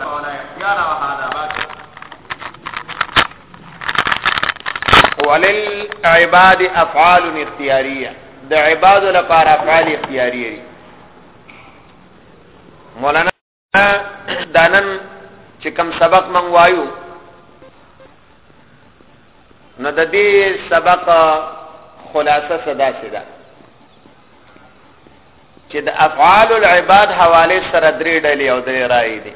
ولا اختيار وهذا باطل وللعباد افعال اختياريه د عباد لپاره افعال اختياريه دي مولانا دانن چې کوم سبق من وایو نو د دې سبق خلاصه صدا سدا چې د افعال العباد حواله سره درې ډلې او درې رائے دي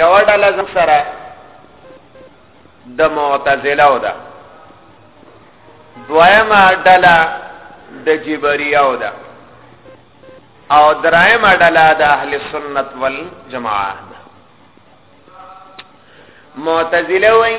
یو ډله زم سره د معتزله او ده دویمه ډله د جبریه او ده او درایمه ډله د اهل سنت والجماعه ده معتزله وایي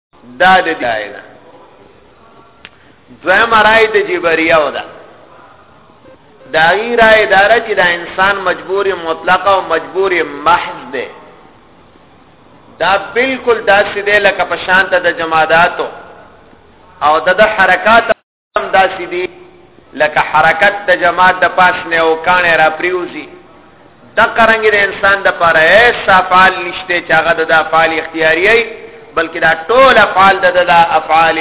دا د دې ده دویم رائے د جبریو ده دا غی رائے داره چې دا انسان مجبور مطلق او مجبور محض ده دا بالکل داسې ده لکه په شان ته د جماداتو او د حرکات هم داسې دي لکه حرکت د جماعت د پاس نه او کانه را پریوزي د قرنګ د انسان د پر ایس افعال نشته چې هغه د افعال اختیاري بلکې دا ټول افعال د د افعال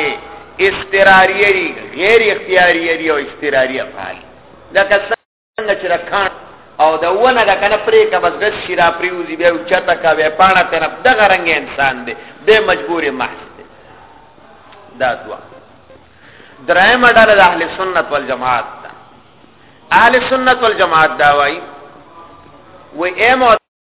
استراریه غیر اختیاریه او استراریه افعال لکه څنګه چې رکان او د ونه د کنه پرې کا بس غش شرا پریوزی بیا چتا کا بیا پاڼه تنه دغه رنګ انسان دی به مجبور محض دی دا دوا درائم اډاله د اهل سنت والجماعت دا اهل سنت والجماعت دا وای و ایم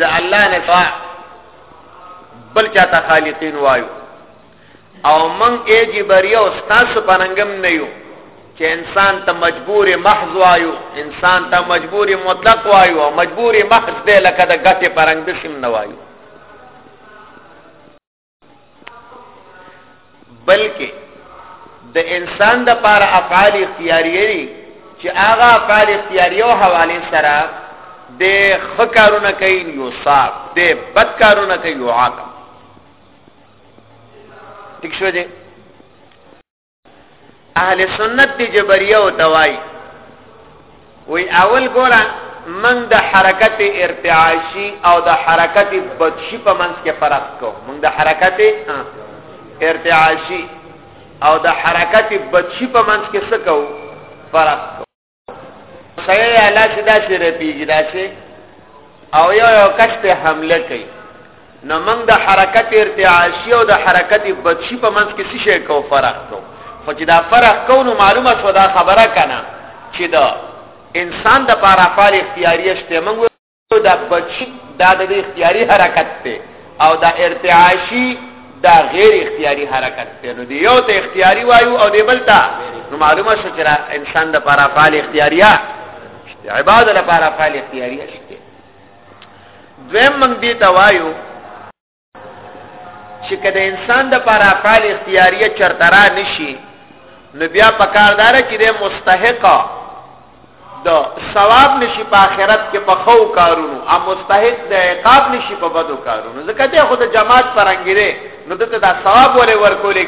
د الله نه سوا بل چاته خالقین وایو او من ای جبری او تاسو پننګم نه یو چې انسان ته مجبور محض وایو انسان ته مجبور مطلق وایو او مجبور محض دی لکه د غټه پرنګ بسم نه وایو بلکې د انسان د پاره افعال اختیاریه دي چې هغه افعال اختیاریه او حواله سره د خکارونه کوي یو صاحب د بد کارونه کوي یو عاقب ٹھیک شو دی اهل سنت دی جبریه او توای وی اول ګورا من د حرکت ارتعاشی او د حرکت بدشی په منځ کې فرق کو من د حرکت ارتعاشی او د حرکت بدشی په منځ کې څه کو فرق کو سره یا لاس دا شي رپیږي دا شي او یو یو کس په حمله کوي نو موږ د حرکت ارتعاشی او د حرکت بدشي په منځ کې څه شي کو فرق کو خو چې دا فرق کو نو معلومه شو دا خبره کنه چې دا انسان د پاره افعال اختیاري شته موږ دا بچی دا د اختیاري حرکت ته او دا ارتعاشي دا غیر اختیاري حرکت ته نو دی یو ته اختیاري وایو او دی بل ته نو معلومه شو چې انسان د لپاره فعال اختیاریا عباد لپاره فعال اختیاریا شته دویم موږ دی ته وایو چې کله انسان د پر افعال اختیاریه چرته را نشي نو بیا په کار دار چې د مستحق د ثواب نشي په آخرت کې په خو کارونو او مستحق د عقاب نشي په بدو کارونو ځکه ته خود جماعت پرنګره نو دته دا ثواب ولې ورکولې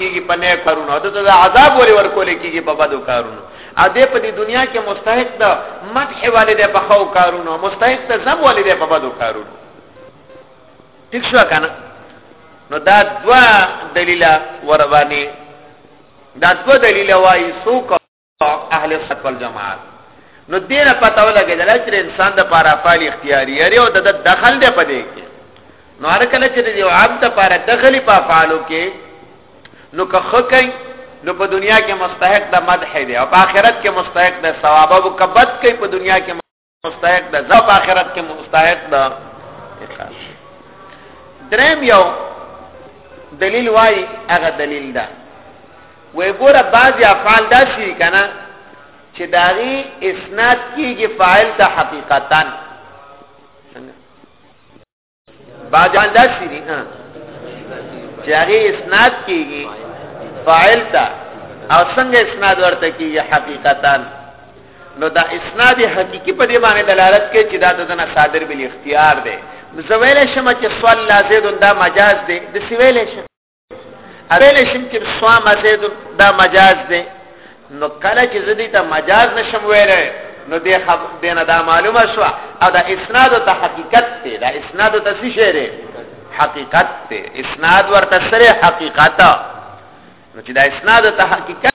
کیږي په نه کارونو د عذاب ولې ورکول کیږي په بدو کارونو ا دې په دې دنیا کې مستحق ده مدح والد په خو کارونو مستحق ده زم والد په بدو کارونو ٹھیک شو کنه نو دا دوا دلیل ور باندې دا دوا دلیل وایي سو اهل السنت والجماعت نو دینه پته ولګیدل چې انسان د پاره افعال اختیاري لري او د دخل دی پدې کې نو هر کله چې یو عبد لپاره دخلي په افعالو کې نو که خکای نو په دنیا کې مستحق د مدح دی او په آخرت کې مستحق د ثواب او کبد کوي په دنیا کې مستحق ده زب آخرت کې مستحق ده اخلاص درم یو دلیل وای هغه دلیل ده وای ګوره بعضی افعال دا شي کنه چې داغي اسناد کیږي فاعل ته حقیقتا باجان دا شي دي ها چې هغه اسناد کیږي فاعل ته او څنګه اسناد ورته کیږي حقیقتا نو دا اسناد حقيقي په دې باندې دلالت کوي چې دا د دنا صادر بل اختیار دی زویل شمه چې سوال لازم دا مجاز دی د سویل شمه اویل شم چې صام زید دا مجاز دی نو کله چې زدی ته مجاز نشم ویلای نو دې خب دینه دا معلومه شو او دا اسناد ته حقیقت دی دا اسناد ته څه شی دی حقیقت دی اسناد ورته سره حقیقت نو چې دا اسناد ته حقیقت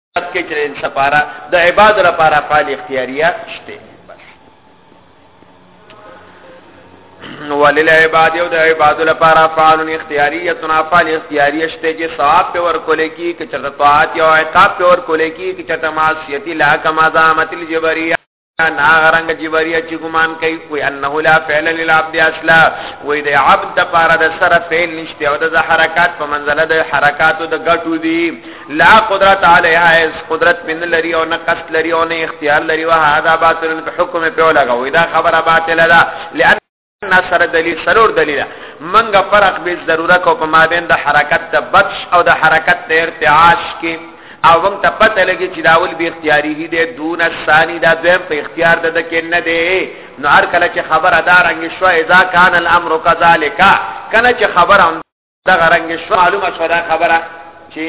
کې چې ان سپاره د عباد لپاره فعال اختیاریه شته بس نو ولل عباد او د عباد لپاره فعال اختیاریه تنا فعال اختیاریه شته چې ثواب په ور کولې کې چې طاعت او عقاب په ور کولې کې چې تماسیتی لا کما زامت الجبریه ان هغه رنګ چې بریا چې ګمان کوي وي انه لا فعل للعبد اصلا وي د عبد د پاره د سره فعل نشته او د حرکات په منزله د حرکاتو د غټو دي لا قدرت علیها اس قدرت من لري او نه قصد لري او نه اختیار لري وه هذا باطل په حکم په لګوي دا خبره باطله ده لأن نه سره دلیل سرور دلیل منګه فرق به ضرورت او په مابین د حرکت د بطش او د حرکت د ارتعاش کې او موږ ته پته لګي چې داول به اختیاري هي د دون ثاني دا دویم په اختیار د کې نه دی نو هر کله چې خبر ادا رنګ شو اذا کان الامر كذلك کله چې خبر دا غرنګ شو معلومه شو دا خبره چې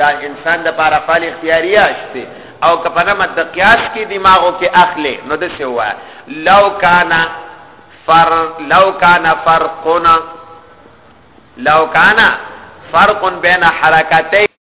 دا انسان د پاره فعال اختیاري اشته او کپنه مد قیاس کې دماغو کې اخلي نو د څه وای لو کانا فر لو کانا فرقنا لو کانا فرق بین حرکتین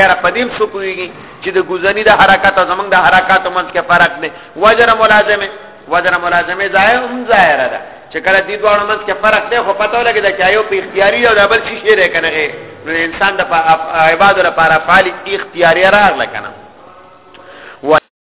یاره په دې څه پوهیږي چې د ګوزنی د حرکت او زمنګ د حرکت منځ کې فرق دی وزر ملازمه وزر ملازمه ځای هم ظاهر ده چې کله دې دواړو منځ کې فرق دی خو پته ولګي دا چې یو په اختیاري او بل شي شي کنه نو انسان د عبادت لپاره فعال اختیاري راغله کنه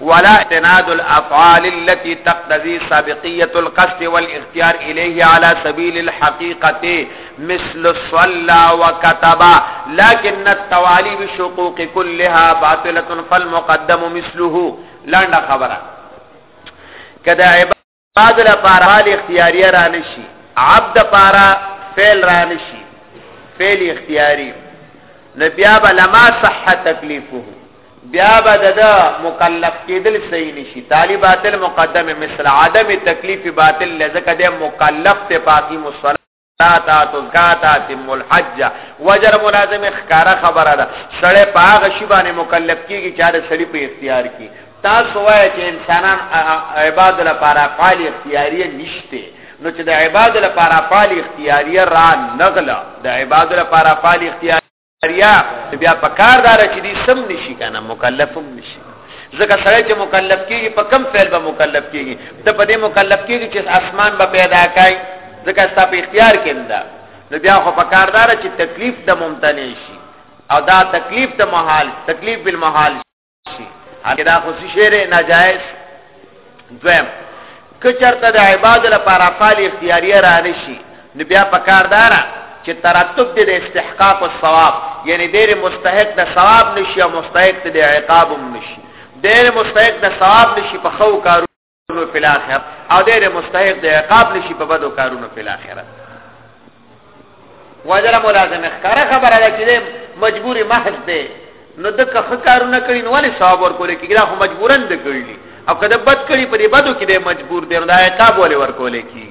ولا اعتناد الافعال التي تقتضي سابقيه القصد والاختيار اليه على سبيل الحقيقه مثل صلى وكتب لكن التوالي بشقوق كلها باطله فالمقدم مثله لا خبر كذا عباد بعد لپاره حال اختیاریه رانشي عبد لپاره فعل رانشي فعل اختیاری نو بیا به لما صح تکلیفه بیا به د مکلف کېدل صحیح نشي تالی باطل مقدمه مثل عدم تکلیف باطل لذکه د مکلف ته باقی مصلا تا تا تو زکاتا تم الحج وجر ملازم خکارا خبره ده سړی په هغه شی باندې مکلف کیږي چې دا سړی په اختیار کې تاسو وایئ چې انسانان عبادت لپاره فعال اختیاري نشته نو چې د عبادت لپاره فعال اختیاري را نغله د عبادت لپاره فعال اختیاري ریا بیا په کار دار چې دې سم نشي کنه مکلفم نشي ځکه سره چې مکلف کیږي په کم فعل به مکلف کیږي ته په دې مکلف کیږي چې اسمان به پیدا کای ځکه ستا په اختیار کې نه نو بیا خو په کار دار چې تکلیف د ممتنع شي او دا تکلیف د محال تکلیف بالمحال شي هغه دا خو شعر ناجایز دویم که چرته د عباد لپاره فعال اختیاریه را نشي نو بیا په کار دارا چې ترتب دې د استحقاق او ثواب یعنی ډېر مستحق د ثواب نشي او مستحق د عقاب هم نشي ډېر مستحق د ثواب نشي په خو کارو نو په الاخره او دې مستحق دی عقاب نشي په بدو کارونو په الاخره وجر ملازم ښکارا خبره ده چې مجبور محض دی نو د کخ کارونه کړی نو ولې ثواب ورکول کېږي دا خو مجبورن دی کړی او کله بد کړی په دې بدو کې دی مجبور دی نو دا عقاب ولې ورکول کېږي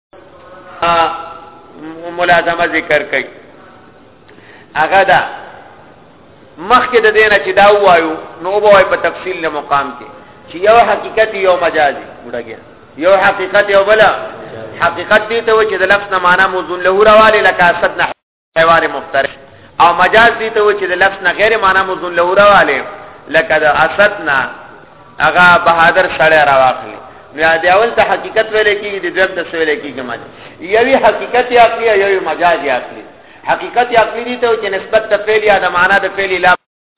ملازمه ذکر کوي هغه دا مخکې د دینه چې دا وایو نو به وای په تفصیل له مقام کې چې یو حقیقت یو مجازي وډګي یو حقیقت یو بل حقیقت دې ته و چې د لفظ نه معنا موزون له راواله لکه صد نه حیوان مفترق او مجاز دي ته چې د لفظ نه غیر معنا مزون له راواله لکه د اسد نه هغه بهادر سړی راواخلي نو د اول ته حقیقت ویل کېږي د دویم ته ویل کېږي مجاز یوی حقیقت یا عقلی یوی مجاز یا عقلی حقیقت یا عقلی دي ته چې نسبت د فعل یا د معنا د فعل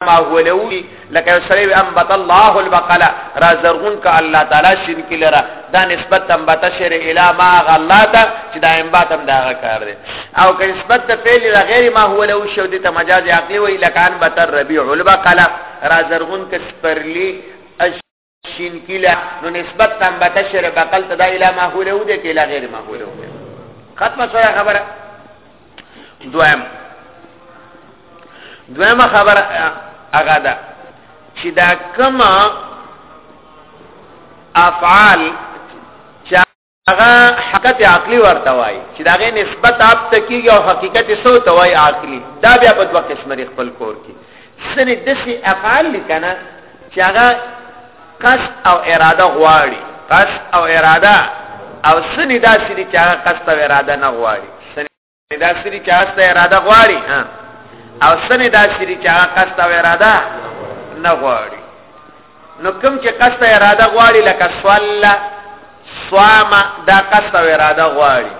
ما هو لوی لکه یو سړی انبت الله البقلا را زرغون ک الله تعالی شین کی لره دا نسبت تم بتشر الی ما غلاتا چې دا انبات هم دا کار دی او که نسبت ته فعل لا غیر ما هو لو شو دي ته مجاز عقلی وی لکه انبت الربیع البقلا را زرغون ک سپرلی شین کیلا نو نسبت تم بتشر بقل تدا اله ماحول او د کیلا غیر ماحول او ختمه سره خبره دویم دویمه خبره هغه ده چې دا کما افعال هغه حقیقت عقلی ورته وای چې داغه نسبت اپ ته کیږي او حقیقت سو ته وای عقلی دا بیا په دوه قسم لري خپل کور کې سنې د سي افعال لیکنه چې هغه قصد او اراده غواړي قصد او اراده او سنې داسې دي چې هغه قصد او اراده نه غواړي دا سری چې استه اراده غواړي ها او سمې دا سری چې هغه قصد او اراده نه غواړي نو کوم چې قصد اراده غواړي لکه صلی صام دا قصد او اراده غواړي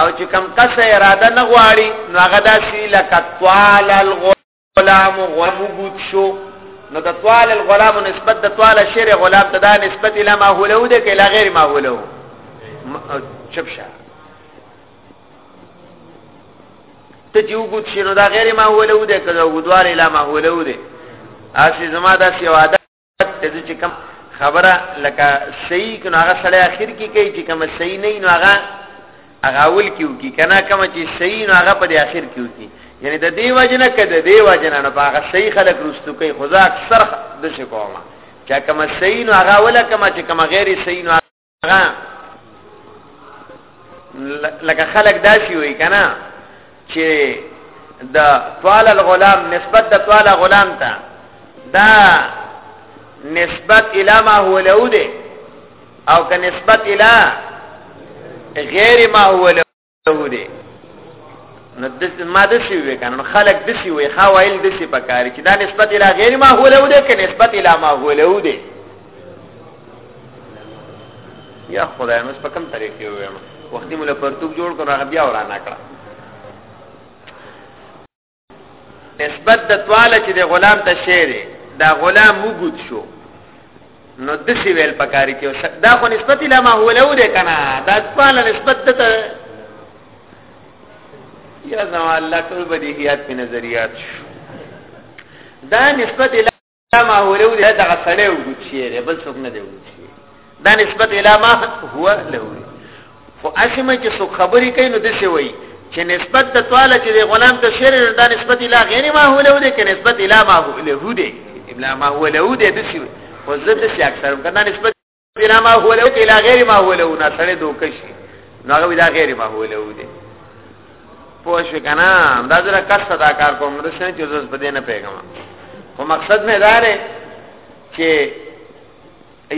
او چې کوم قصد اراده نه غواړي نو هغه دا سری لکه طال الغو غلام غلام وګوت شو نو د طوال الغلام نسبت د طوال شعر غلام ته دا نسبت اله ما هو له ده کې لا غیر ما هو له چپ شه ته چې وګوت شي نو دا غیر ما هو له ده کله وګدوار اله ما هو له ده اسی زما دا سی وعده ته چې کوم خبره لکه صحیح کنه هغه سړی اخر کې کوي چې کوم صحیح نه نو هغه هغه اول کې وکي کنه کوم چې صحیح نو هغه په اخر کې وکي یعنی د دې وجنه کده دې وجنه نه هغه صحیح خلک رستو کوي خدا اکثر د شي کومه چې کوم صحیح نو هغه ولا کوم چې کوم غیر صحیح نو لکه خلق داشي وي کنه چې د طوال الغلام نسبت د طوال غلام ته دا نسبت الی ما هو له ده او که نسبت الی غیر ما هو له ته دی نو د ما د سی وی کنه خلق د سی وی خوايل د سی پکار چې دا نسبت اله غیر ما هو له ده کې نسبت اله ما هو له ده یا خدای نو په کوم طریقې وایم وختي مولا پرتوک جوړ کړو هغه بیا ورانه کړه نسبت د تواله چې د غلام ته شعر دا غلام وګد شو نو د سی ویل پکاري چې دا خو نسبت له ما هو له ده کنه دا تواله نسبت ته یا زما الله ټول بدیهیات په نظریات شو دا نسبت دا ما هو له دې دغه سړی وګت شي بل څوک نه دی وګت شي دا نسبت اله ما هو له خو اسمه چې څوک خبرې کوي نو د څه وایي چې نسبت د تواله چې غلام ته شعر دا نسبت اله غیر ما هو له دې کې نسبت اله ما هو له دې ابن ما هو له دې د څه وایي خو زه د څه اکثر کنه نسبت بنا ما هو له کې لا غیر ما هو له نه سره دوکشي نو هغه دا غیر ما هو له دي پوه شو کنه دا زره کښ صدا کار کوم نو څنګه چې زس بده نه پیغام خو مقصد مې دا دی چې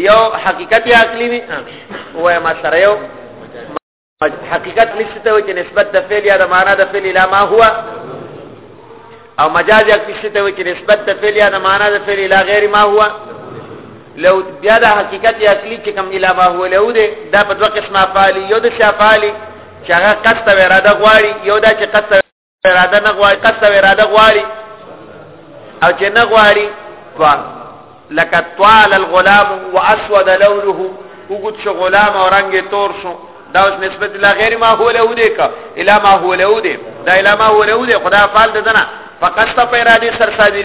یو حقیقت عقلی نه وای ما سره یو حقیقت نشته ته چې نسبت د فعل یا د معنا د فعل اله ما هو او مجاز یک نشته ته چې نسبت د فعل یا د معنا د فعل اله غیر ما هو لو بیا د حقیقت اصلي چې کوم اله ما هو له دې دا په دوه قسمه افعال یو د شفالی چې هغه قصد و اراده غواړي یو دا چې قصد اراده نه غواړي قصد او اراده غواړي او چې نه غواړي طوال لکه طوال الغلام واسود لونه وګد شو غلام او رنگ تور شو دا اوس نسبت لا غیر ما هو له دې کا الا ما هو له دې دا الا ما هو له دې خدا فال ددنه فقط په اراده سر ساجي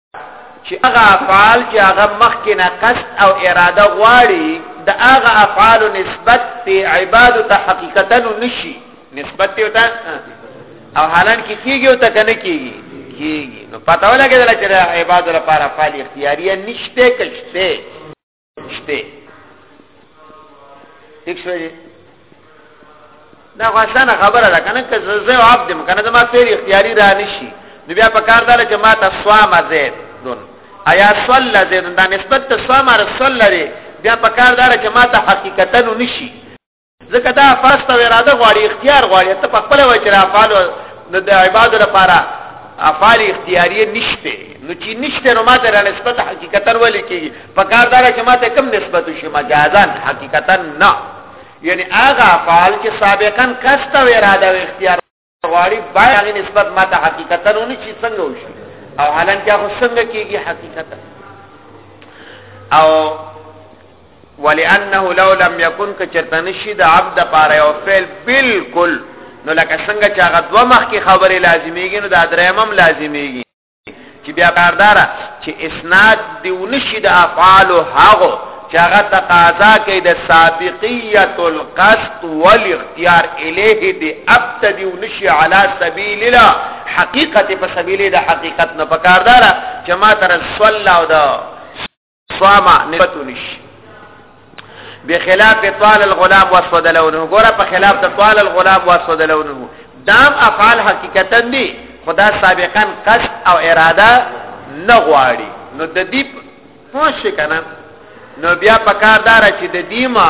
چې هغه افعال چې هغه مخکې نه قصد او اراده غواړي د هغه افعال نسبت ته عباد ته حقیقتا نشي نسبت ته وتا او حالان کې کیږي او تک نه کیږي کیږي نو پته ولګیدل چې عباد لپاره افعال اختیاریه نشته کشته شپې ٹھیک شوی دی دا غوښتنه خبره ده کنه که زه او عبد کنه زما پیر اختیاري را نشي نو بیا په کار دار چې ما ته سوام زید دون ایا صلی زید دا نسبت ته سوام رسول لري بیا په کار دار چې ما ته حقیقتا نشي ځکه دا فرض ته اراده غواړي اختیار غواړي ته په خپل وجه را افعال د عباد لپاره افعال اختیاریه نشته نو چې نشته نو ماته را نسبت حقیقتا ولې کیږي په کار دار چې ماته کم نسبت شي مجازا حقیقتا نه یعنی هغه افعال چې سابقا کسته اراده او اختیار غواړي باید هغه نسبت ماته حقیقتا ونه شي څنګه وشي او حالان کې هغه څنګه کېږي حقیقتا او ولانه لو لم يكن كچرتنشي د عبد پاره او فعل بالکل نو لکه څنګه چې هغه دوه مخ کې خبره لازميږي نو دا درېمم لازميږي چې بیا کاردار چې اسناد دی ونشي د افعال هغه چې هغه تقاضا کوي د سابقیت القصد والاختیار الیه دی ابتدی ونشي علی سبیل الله حقیقت په سبیل د حقیقت نه پکاردار چې ما تر صلی او د صاما نسبت نشي بخلاف طال الغلام واسود لونه ګوره په خلاف د طال الغلام واسود لونه دام افعال حقیقتا دي خدا سابقا قصد او اراده نه غواړي نو د دې پوه شي کنه نو بیا پکار دار چې د دې ما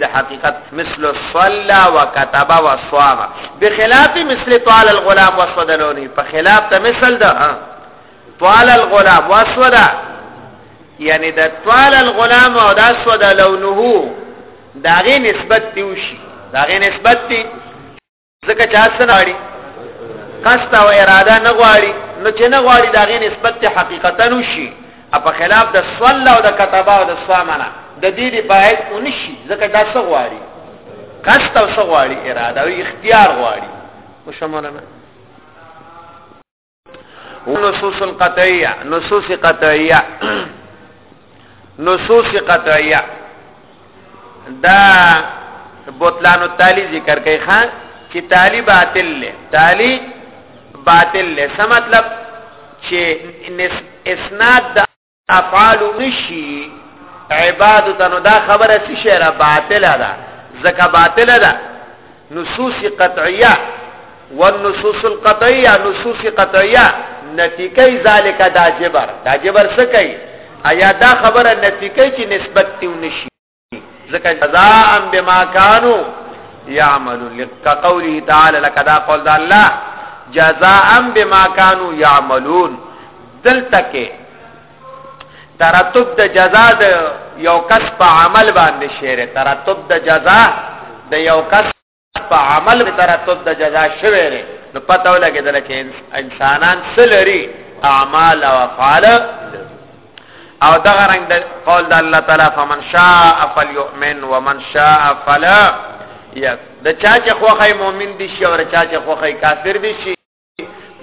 د حقیقت مثل صلى وكتب وصام بخلاف مثل طال الغلام وسود لوني په خلاف د مثل ده طال الغلام وسود یعنی د طال الغلام او د اسود لونه داغه نسبت دی وشي داغه نسبت دی ځکه چې هڅه نه غواړي قصد او اراده نه غواړي نو چې نه غواړي دا غي نسبت ته حقیقتا وشي په خلاف د صلی او د کتابه او د صامنه د دې دی باید ونشي ځکه دا څه غواړي قصد او څه غواړي اراده او اختیار غواړي مشمولنه ونصوص قطعیه نصوص قطعیه نصوص قطعیه دا بطلان التالی ذکر کوي خان چې تالی باطل له تالی باطل له څه مطلب چې اسناد افعال نشي عباد ته نو دا خبره څه شی را باطله ده زکه باطله ده نصوص قطعیه والنصوص القطعیه نصوص قطعیه نتیکه ذالک دا جبر دا جبر څه کوي ایا دا خبره نتیکه چې نسبت تیو نشي ځکه جزاء بما كانوا يعملون لقوله تعالى لك دا قول الله جزاء بما كانوا يعملون دلته کې ترتب د جزا د یو کس په عمل باندې شعر ترتب د جزا د یو کس په عمل به ترتب د جزا شوی دی نو پته ولګېدل چې انسانان څه لري اعمال او افعال او دا رنګ د قول د الله تعالی فمن شاء فليؤمن ومن شاء فلا يكفر د چا چې خوخه مؤمن دي شي او چا چې خوخه کافر دي شي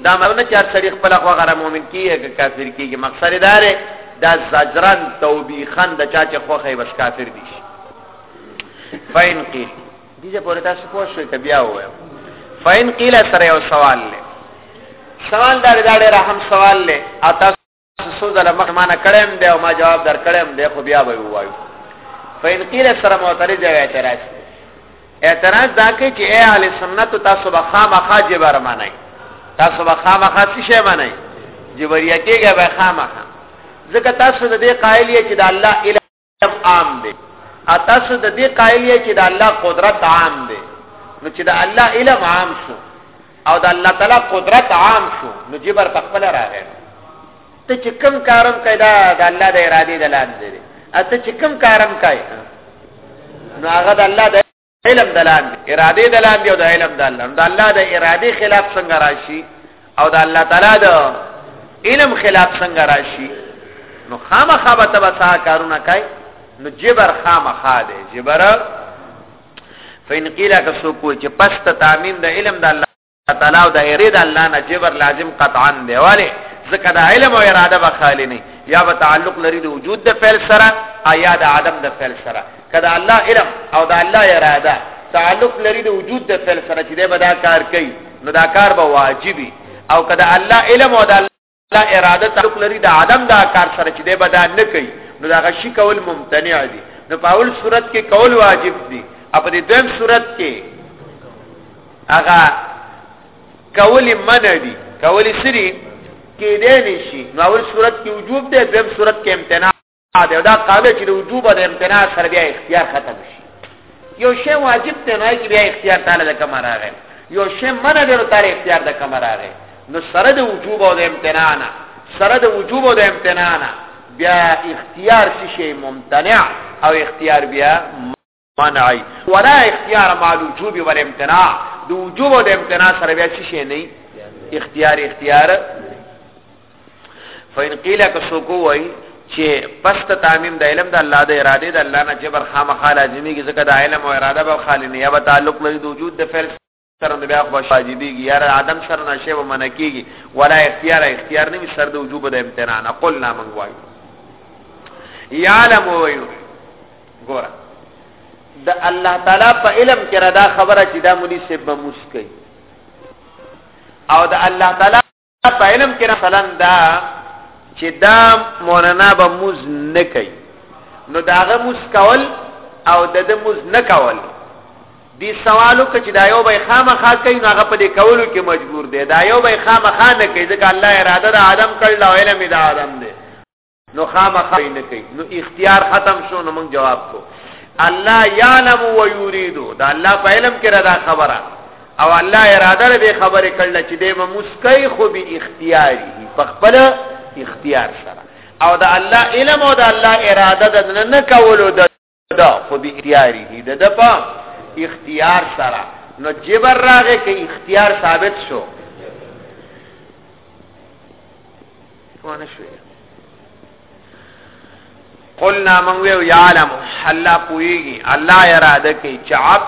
دا مرنه چې سړي خپل خو غره مؤمن کیږي که کافر کیږي مقصد دا دی دا زجران توبیخان د چا چې خوخه بس کافر دي فین قیل دې په اړه تاسو پوه شئ ته بیا وایم فین قیل سره یو سوال لې سوال دا ډېر هم سوال لې اته څو ځله مخ ما نه کړم دی او ما جواب در کړم دی خو بیا به وایو فین قیل سره معترض او اعتراض اعتراض دا کوي چې اے اهل سنت تاسو به خامخا جبر معنی تاسو به خامخا څه شی معنی جبریا کېږي به خامخا ځکه تاسو د دې قائل یې چې د الله عام دی تاسو د دې قائل یې چې د الله قدرت عام دی نو چې د الله علم عام شو او د الله تعالی قدرت عام شو نو جبر په خپل راغی ته چې کم کارم کوي دا د الله د ارادې د لاندې دی اته چې کم کارم کوي نو هغه د الله د علم دلان دی اراده دلان دی او د علم دلان د الله د اراده خلاف څنګه راشي او د الله تعالی د علم خلاف څنګه راشي نو خامخا به تبسا کارونه کوي نو جبر خامخا دی جبر فین قیل که سو کوی چې پس ته تعمیم د علم د الله تعالی او د ایرې د الله نه جبر لازم قطعا دی والے ځکه د علم او اراده به خالی نه یا به تعلق لري د وجود د فعل سره یا د عدم د فعل سره کله الله علم او د الله اراده تعلق لري د وجود د فعل سره چې به دا کار کوي نو دا کار به واجبي او کله الله علم او د دا اراده تعلق لري د عدم دا کار سره چې دی به دا نه کوي نو دا غشي کول ممتنع دي نو په اول صورت کې کول واجب دي او په دې دویم صورت کې هغه کول منع دي کول سری کې دی نشي نو اول صورت کې وجوب دی دویم صورت کې امتناع دا دا قاعده چې د وجوب د امتناع سره بیا اختیار ختم شي یو شی واجب ته نه کې بیا اختیار تعالی د کمر راغی یو شی منع دی تعالی اختیار د کمر راغی نو سره د وجوب او د امتناع نه سره د وجوب او د امتناع نه بیا اختیار شي ممتنع او اختیار بیا منعی ولا اختیار مع الوجوب والامتناع د وجوب او د امتناع سره بیا څه شي نه اختیار اختیار فین قیل کسوکو وای چې پس ته تعمیم د علم د الله د اراده د الله نه جبر خامخاله ځینې کې ځکه د علم او اراده به خالی نه یا به تعلق لري د وجود د فعل سره نو بیا خو به واجبېږي یا د عدم سره نه شی به منع کېږي ولا اختیار اختیار نه وي سر د وجوب د امتناع نه قلنا موږ وایو یعلم وایو ګوره د الله تعالی په علم کې را دا خبره چې دا مولي صاحب به موس کوي او د الله تعالی په علم کې مثلا دا چې دا موننا به موز نه کوي نو داغه موز کول او د د موز نه کول دی سوالو کې چې دا یو به خامخا کوي نو هغه په دې کولو کې مجبور دی دا یو به خامخا نه کوي ځکه الله اراده د آدم کړل او علم د آدم دی نو خامخا نه کوي نو اختیار ختم شو نو موږ جواب کو الله یعلم و یرید دا الله په علم کې را دا خبره او الله اراده لري خبره کړل چې دې مسکای خو به اختیاري په خپل اختیار سره او دا الله علم او دا الله اراده د نه کولو د دا خو به اختیاري دي د د په اختیار سره نو جبر راغې کې اختیار ثابت شو ونه شوې قلنا من ویو یعلم الله پویږي الله اراده کوي چې عبد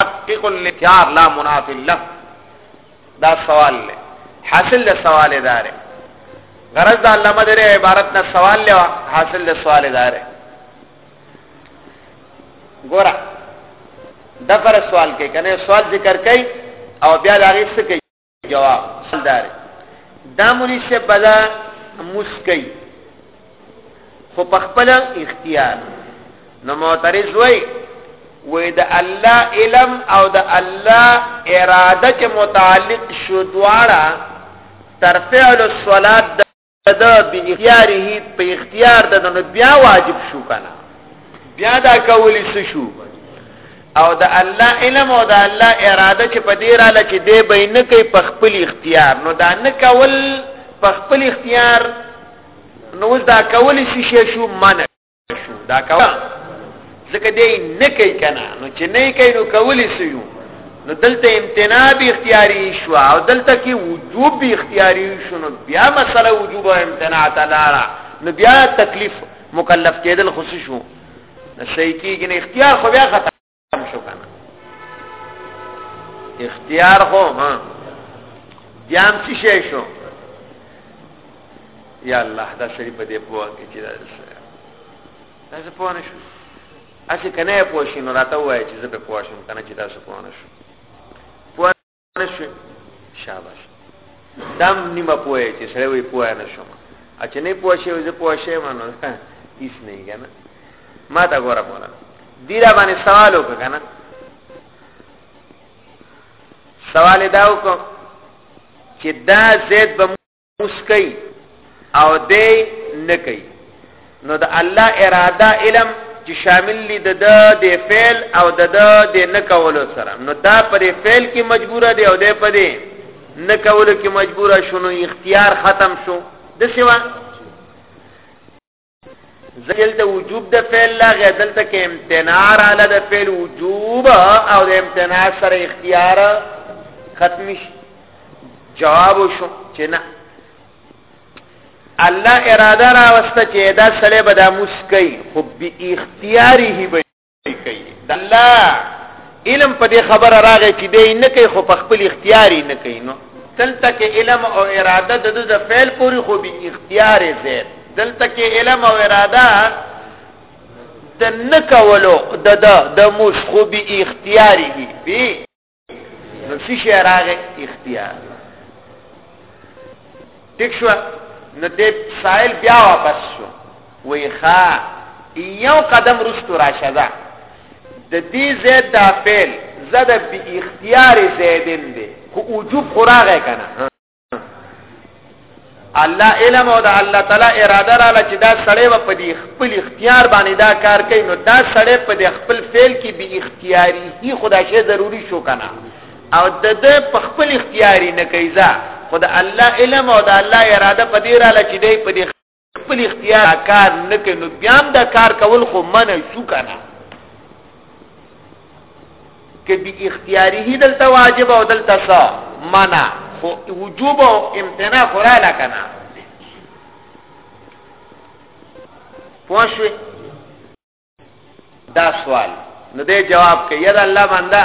تحقیق النتیار لا منافی اللہ دا سوال لے حاصل دا سوال دارے غرض دا اللہ مدر عبارت نا سوال لے حاصل دا سوال دارے گورا دفر سوال کے کنے سوال ذکر کئی او بیا داغی سکی جواب حل دار دا مونی سے بلا مسکی خو پخپل اختیار نو معترض وای وې د الله علم او د الله اراده چې متعلق شو دواړه تر فعل الصلات دا به اختیاره په اختیار د نو بیا واجب شو کنه بیا دا کولی څه شو او د الله علم او د الله اراده چې په دې رااله چې دی به نه کوي په خپل اختیار نو دا نه کول په خپل اختیار نو دا کولی شي شو منه شو دا کوا ځکه دې نه کوي کنه نو چې نه کوي نو کولی سو یو نو دلته امتناع به اختیاري شو او دلته کې وجوب به اختیاري شو نو بیا مسله وجوب او امتناع تعالی نو بیا تکلیف مکلف کېدل خصوصي شو نو صحیح کېږي نه اختیار خو بیا ختم شو کنه اختیار خو ها جام څه شي شو یا الله دا سړي په دې پوهه کې چې دا دا څه پوهه نشو اسی کنه پوښین راته وای چې زه په پوښین کنه چې دا څه پوهه نشو نشوي شاباش دام نیمه پوهه چې سړی وي پوهه نشوم ا چې نه پوهه شي زه پوهه شي مانو هیڅ نه کنه ما تا ګوره کوله دیرا باندې سوال وکړه کنه سوال دا وکړه چې دا زید به اوسکي او دی نه کوي نو د الله اراده علم چې شامل دي د د فعل او د د نه کولو سره نو دا پر فعل کې مجبور دی او دی په دې نه کولو کې مجبور شونه اختیار ختم شو د سیوا ځکه د وجوب د فعل لا غدل ته کې امتناع را ل د فعل وجوب او د امتناع سره اختیار ختم شي جواب شو چې نه الله اراده را وسته چې دا سړی به دا مسکی خو به اختیاري به کوي د الله علم په دې خبره راغی چې دی نه کوي خو په خپل اختیاري نه کوي نو دلته کې علم او اراده د د فعل پوری خو به اختیار دی دلته کې علم او اراده د نکولو د د د مش خو به اختیاري دي نو څه شي راغې اختیار ټیک شو نو دې سائل بیا واپس شو وی ښا یو قدم رستو راشه ده د دې زید دا فعل زده به اختیار زیدن دی خو وجوب خو راغی کنه الله علم او د الله تعالی اراده را لچ دا سړی و په دې خپل اختیار باندې دا کار کوي نو دا سړی په دې خپل فعل کې به اختیاري هی خدا شی ضروری شو کنه او د دې په خپل اختیاري نه کوي ځا خدا الله علم او د الله اراده په دې را لچ دی په دې خپل اختیار کار نه کوي نو بیا هم دا کار کول خو منع شو کنه کې به اختیاري دلته واجب او دلته څه منع خو وجوب او امتناع خورا لا کنه پوښوي دا سوال نو دې جواب کوي یره الله بندا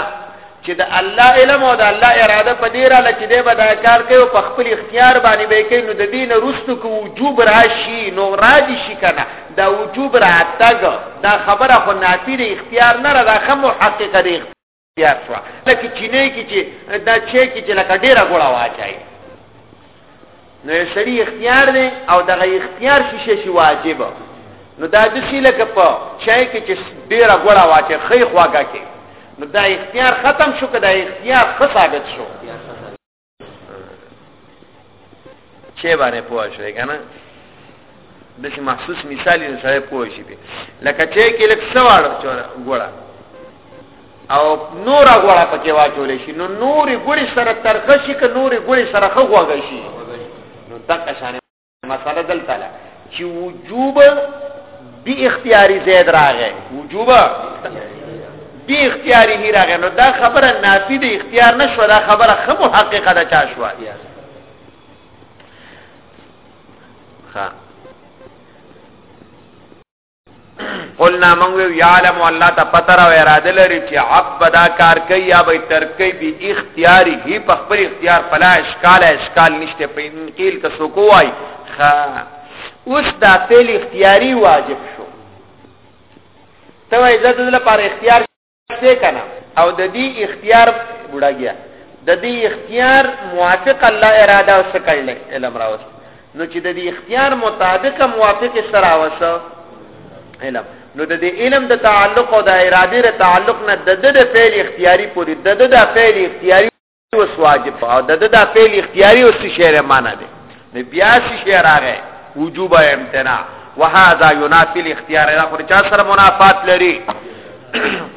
چې د الله علم او د الله اراده په دې را لکه دې به دا کار کوي په خپل اختیار باندې به کوي نو د دین رستو کو وجوب راشي نو راځي شي کنه دا وجوب راتګ دا خبره خو نافي د اختیار نه را دا خمو حقیقت تیار شو لکه چینه کې چې دا چې کې چې لکه ډیره ګوړه واچای نو سړي اختیار دی او دغه اختیار شیشه شي واجب نو دا د سی لکه په چای کې چې ډیره ګوړه واچي خې خواګه کې نو دا اختیار ختم شو کدا اختیار خصابت شو چې باندې پوه شوې کنه د شي محسوس مثال یې سره پوه شي لکه چې کې لک سوال چوره ګوړه او نور غوړه پکې واچول شي نو نورې ګوړې سره ترخه شي که نورې ګوړې سره خو غوږ شي نو تک شانه مسله دلته ده چې وجوب بی اختیاری زید راغې وجوب بی اختیاری هی راغې نو دا خبره نافی د اختیار نشو دا خبره خه محققه ده چا شو ها قلنا من وی یعلم الله ته پتر او اراده لري چې عب بدا کار کوي یا به ترکي به اختیاري هی په خپل اختیار فلا اشکال اشکال نشته په انقیل ک سو کوای خ اوس دا فعل اختیاري واجب شو ته وای زده لپاره اختیار څه کنه او د دې اختیار بډاګیا د دې اختیار موافق الله اراده او سکړل علم راوست نو چې د دې اختیار مطابق موافق سره راوست علم نو د دې علم د تعلق او د اراده ر تعلق نه د د فعل اختیاري پوری د د فعل اختیاري اوس واجب او د د فعل اختیاري او څه شی معنا دی نو بیا څه شی راغی وجوب امتناع وهذا ينافي الاختيار دا خو چا سره منافات لري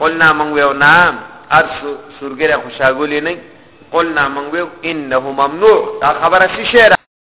قلنا من ویو نا ارس سورګره خوشاګولې نه قلنا من ویو انه ممنوع دا خبره څه شی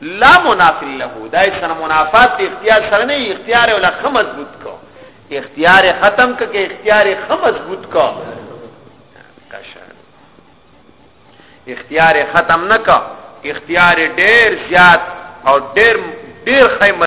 لا منافل له دا سره منافات د اختیار سره نه اختیار ولا خه مضبوط کو اختیار ختم ک کې اختیار خه مضبوط کو کشه اختیار ختم نه کا اختیار ډیر زیات او ډیر ډیر خیمه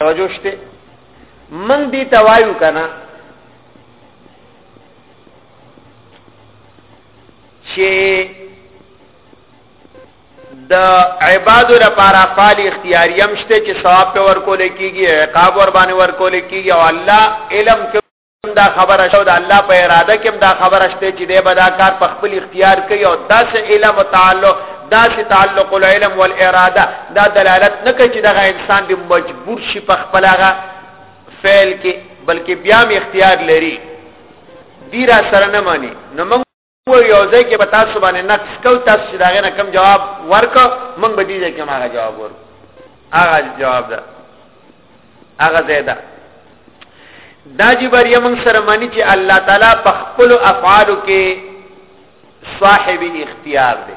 توجه شته من دي توایو کنه چې د عبادو لپاره فال اختیاری هم شته چې ثواب په ور کول کیږي عقاب ور باندې ور کول کیږي او الله علم دا خبره شو د الله په اراده کې دا خبره شته چې دی به دا کار په خپل اختیار کوي او داسې علم او تعلق داسې تعلق العلم والاراده دا دلالت نه کوي چې دغه انسان دی مجبور شي په خپل هغه فعل کې بلکې بیا هم اختیار لري دی را سره نه مانی نو و یو ځای کې به تاسو باندې نقص کو تاسو چې داغه نه کم جواب ورک مونږ به دې ځای کې ماغه جواب ورک هغه جواب ده هغه ځای ده دا چې بریا مونږ سره مانی چې الله تعالی په خپل افعالو کې صاحب اختیار دی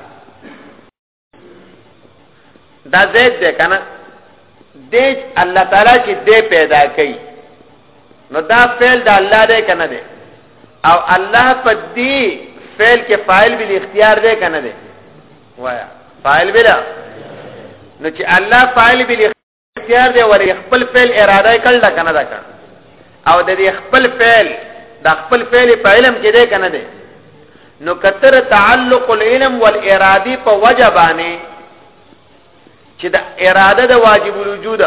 دا زید دی کنه دیج الله تعالی چې دې پیدا کړي نو دا فعل د الله دی کنه دی او الله په دې فعل کې فاعل بل اختیار دی کنه دی وایا فاعل بلا نو چې الله فاعل بل اختیار دی ولې خپل فعل اراده کړل کنه دا کړ او د دې خپل فعل د خپل فعل په علم کې دی کنه دی نو کتر تعلق العلم والارادي په وجبانه چې د اراده د واجب الوجود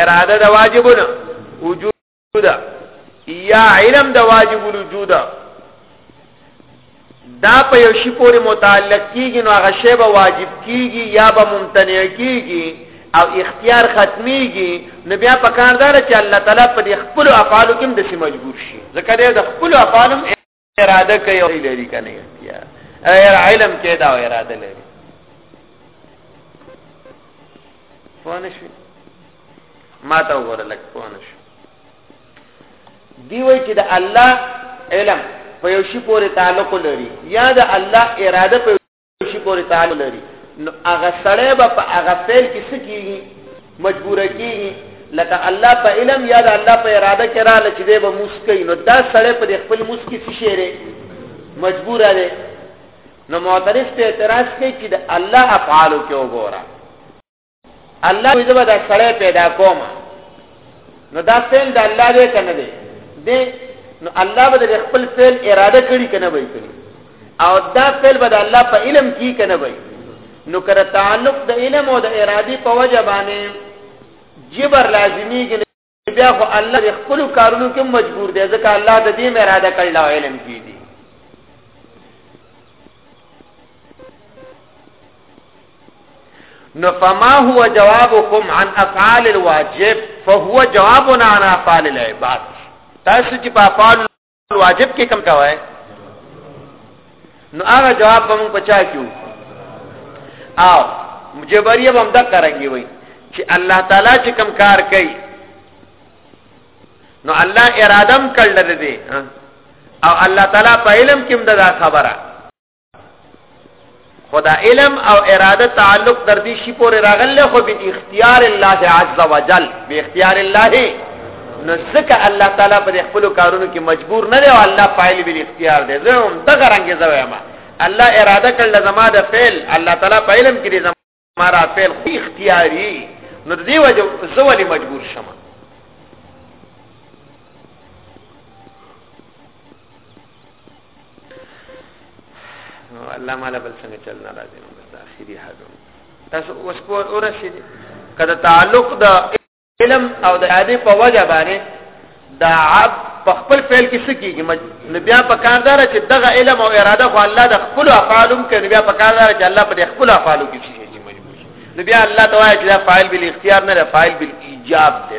اراده د واجبونه وجود یا علم د واجب الوجود دا په یو شی پورې متعلق کیږي نو هغه شی به واجب کیږي یا به ممتنع کیږي او اختیار ختمیږي نو بیا په کار دار چې الله تعالی په خپل افعال کې د سي مجبور شي ځکه د خپل افعال اراده کوي او لري کنه اختیار ایر علم کې دا اراده لري پونه شي ما ته وګوره لک پونه شي دی وای چې د الله علم په یو شی پورې تعلق لري یا د الله اراده په شي پورې تعلق لري نو هغه سړی به په هغه فعل کې څه کېږي مجبور کېږي لکه الله په علم یا د الله په اراده کې رااله چې دی به موس کوي نو دا سړی په دې خپل موس کې څه شی دی مجبور دی نو معترض ته اعتراض کوي چې د الله افعالو کې وګوره الله وی زبا دا سړی پیدا کوم نو دا فعل د الله دی کنه دی دی نو الله به د خپل فعل اراده کړی کنه وای کړی او دا فعل به د الله په علم کې کنه وای نو کړه تعلق د علم او د ارادي په وجه باندې جبر لازمي بیا خو الله د خپل کارونو کې مجبور دی ځکه الله د دې اراده کړل او علم کې دی نو فما هو جوابكم عن افعال الواجب فهو جوابنا عن افعال العباد تاسو چې په افعال واجب کې کم کوي نو هغه جواب به موږ پچا کیو او جبریه هم دا کرانګي وای چې الله تعالی چې کم کار کوي نو الله ارادم کړل دې او الله تعالی په علم کې هم دا خبره خدا علم او اراده تعلق در دې شي پورې راغله خو به اختیار الله عز وجل به اختیار الله نو ځکه الله تعالی پر خپل کارونو کې مجبور نه دی او الله فاعل به اختیار دی زه هم دغه رنګ زویم الله اراده کړل زما د فعل الله تعالی په علم کې ما را پیل خو اختیاري نو دی وجه زه ولې مجبور شم الله مالا بل څنګه چل نه راځي نو بس اخیری حد تاسو اوس پور اورسې کده تعلق د علم او د ادي په وجه باندې دا عبد په خپل فعل کې سکیږي نو بیا په کار دار چې دغه علم او اراده خو الله د خپل افعالم کې نو بیا په کار دار چې الله په خپل افعالو کې شي چې مجبور شي نو بیا الله ته وایي چې دا فاعل بل اختیار نه دی فاعل بل ایجاب دی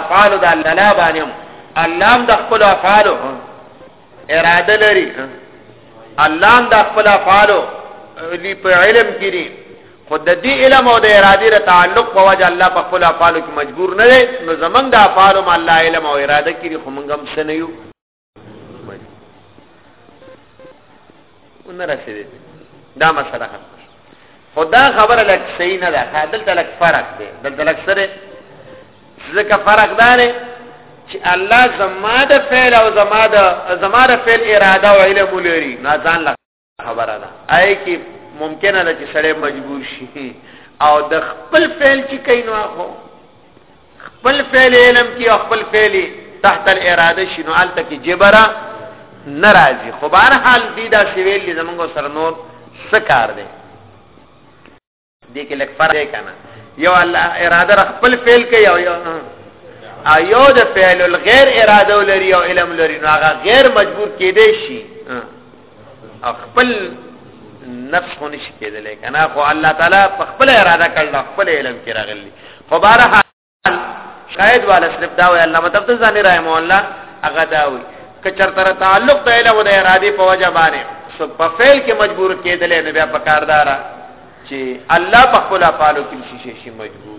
افعال د الله لا باندې الله د خپل افعال اراده لري الله د خپل افعال لې په علم کې دي خود د دې علم او د ارادې سره تعلق په وجه الله په خپل افعال کې مجبور نه دی نو زمنګ د افعال مال الله علم او اراده کې خو موږ هم سنيو ونه رسېدې دا مسله ختم خدا خبره لک صحیح نه ده دلته لک فرق دی دلته لک سره ځکه فرق دا دی چې الله زما د فعل او زما د زما د فعل اراده او علم لري نه ځان خبره ده آی کی ممکنه ده چې سړی مجبور شي او د خپل فعل چې کینو هغه خپل فعل علم کې او خپل فعل تحت الاراده شنو الته کې جبره ناراضي خو بهر حال دي دا سویل زمونږ سره نور سکار دی دې کې لک فرق دی کنه یو الله اراده را خپل فعل کوي او یو ایو د فعل الغیر اراده لري او علم لري نو هغه غیر مجبور کېدې شي خپل نفس خو نشي کېدلی کنه خو الله تعالی په خپل اراده کړل خپل علم کې راغلی خو بارها شاید والا صرف دا وی الله مطلب ته ځان رحم الله هغه دا وی که چرته تعلق د علم او د ارادي په وجه باندې سو په فعل کې مجبور کېدل نه بیا پکاردارا چې الله په خپل افعالو کې شي شي مجبور